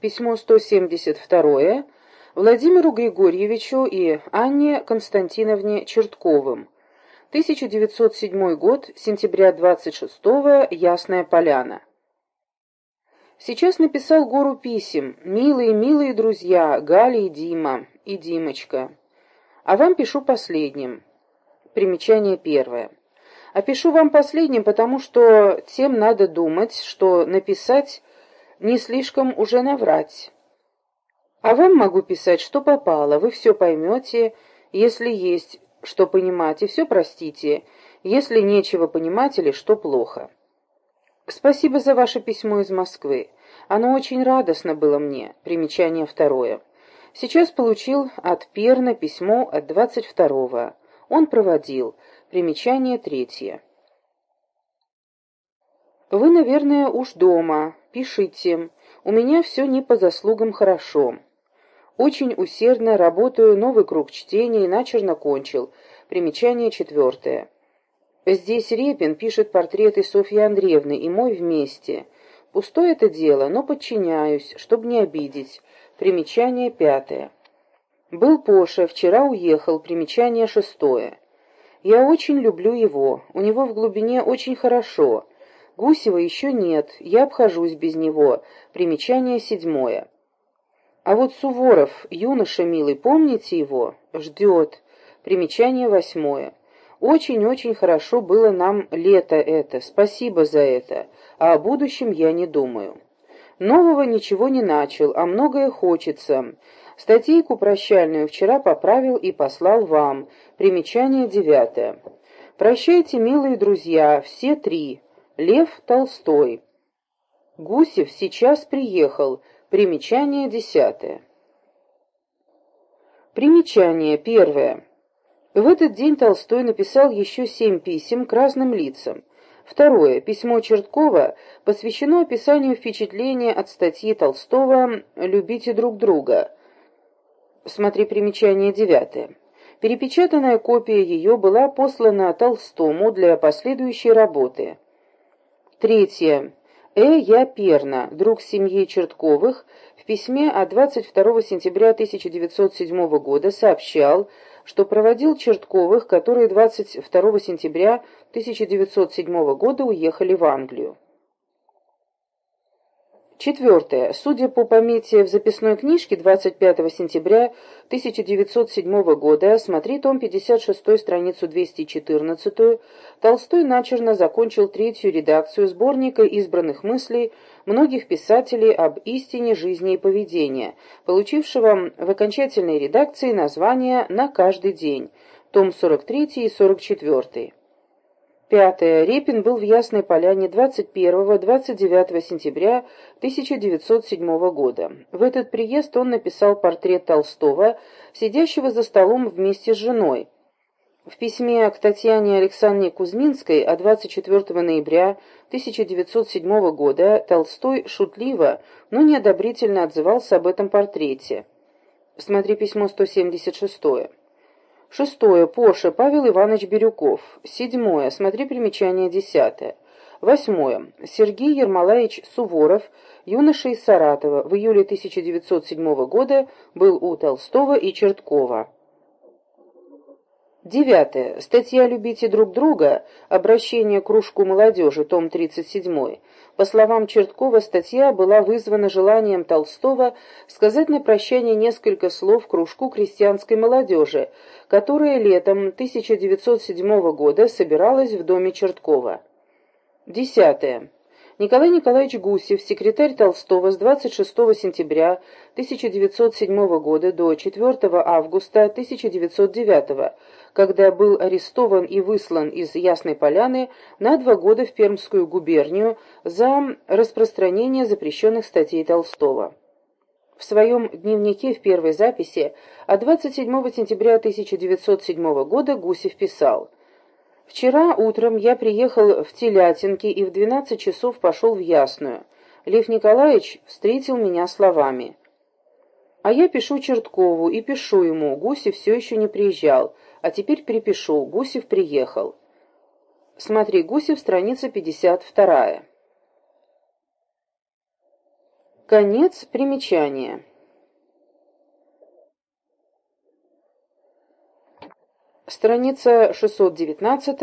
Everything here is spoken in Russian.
Письмо 172 Владимиру Григорьевичу и Анне Константиновне Чертковым. 1907 год, сентября 26 -го, Ясная Поляна. Сейчас написал гору писем. Милые, милые друзья, Галя и Дима, и Димочка. А вам пишу последним. Примечание первое. А пишу вам последним, потому что тем надо думать, что написать не слишком уже наврать. А вам могу писать, что попало, вы все поймете, если есть что понимать, и все простите, если нечего понимать или что плохо. Спасибо за ваше письмо из Москвы. Оно очень радостно было мне. Примечание второе. Сейчас получил от Перна письмо от 22-го. Он проводил. Примечание третье. Вы, наверное, уж дома. Пишите. У меня все не по заслугам хорошо. Очень усердно работаю, новый круг чтения и начерно кончил. Примечание четвертое. Здесь Репин пишет портреты Софьи Андреевны и мой вместе. Пустое это дело, но подчиняюсь, чтобы не обидеть. Примечание пятое. Был Поша, вчера уехал. Примечание шестое. Я очень люблю его. У него в глубине очень хорошо. Гусева еще нет, я обхожусь без него. Примечание седьмое. А вот Суворов, юноша милый, помните его? Ждет. Примечание восьмое. Очень-очень хорошо было нам лето это, спасибо за это, а о будущем я не думаю. Нового ничего не начал, а многое хочется. Статейку прощальную вчера поправил и послал вам. Примечание девятое. Прощайте, милые друзья, все три. Лев Толстой. Гусев сейчас приехал. Примечание десятое. Примечание первое. В этот день Толстой написал еще семь писем к разным лицам. Второе. Письмо Черткова посвящено описанию впечатления от статьи Толстого «Любите друг друга». Смотри примечание девятое. Перепечатанная копия ее была послана Толстому для последующей работы. Третье. Э. Я Перна, друг семьи Чертковых, в письме от 22 сентября 1907 года сообщал, что проводил Чертковых, которые 22 сентября 1907 года уехали в Англию. Четвертое. Судя по помете в записной книжке 25 сентября 1907 года, смотри том 56, страницу 214, Толстой начерно закончил третью редакцию сборника избранных мыслей многих писателей об истине жизни и поведения, получившего в окончательной редакции название «На каждый день», том 43 и 44. Пятое. Репин был в Ясной Поляне 21-29 сентября 1907 года. В этот приезд он написал портрет Толстого, сидящего за столом вместе с женой. В письме к Татьяне Александре Кузьминской от 24 ноября 1907 года Толстой шутливо, но неодобрительно отзывался об этом портрете. Смотри письмо 176. Шестое. Поша. Павел Иванович Бирюков. Седьмое. Смотри примечание десятое. Восьмое. Сергей Ермолаевич Суворов, юноша из Саратова, в июле 1907 года был у Толстого и Черткова. Девятое. Статья «Любите друг друга. Обращение к кружку молодежи», том 37. По словам Черткова, статья была вызвана желанием Толстого сказать на прощание несколько слов кружку крестьянской молодежи, которая летом 1907 года собиралась в доме Черткова. Десятое. Николай Николаевич Гусев, секретарь Толстого с 26 сентября 1907 года до 4 августа 1909, когда был арестован и выслан из Ясной Поляны на два года в Пермскую губернию за распространение запрещенных статей Толстого. В своем дневнике в первой записи от 27 сентября 1907 года Гусев писал Вчера утром я приехал в Телятинки и в двенадцать часов пошел в Ясную. Лев Николаевич встретил меня словами. А я пишу Черткову и пишу ему, Гусев все еще не приезжал, а теперь перепишу, Гусев приехал. Смотри, Гусев, страница 52. Конец примечания. Страница 619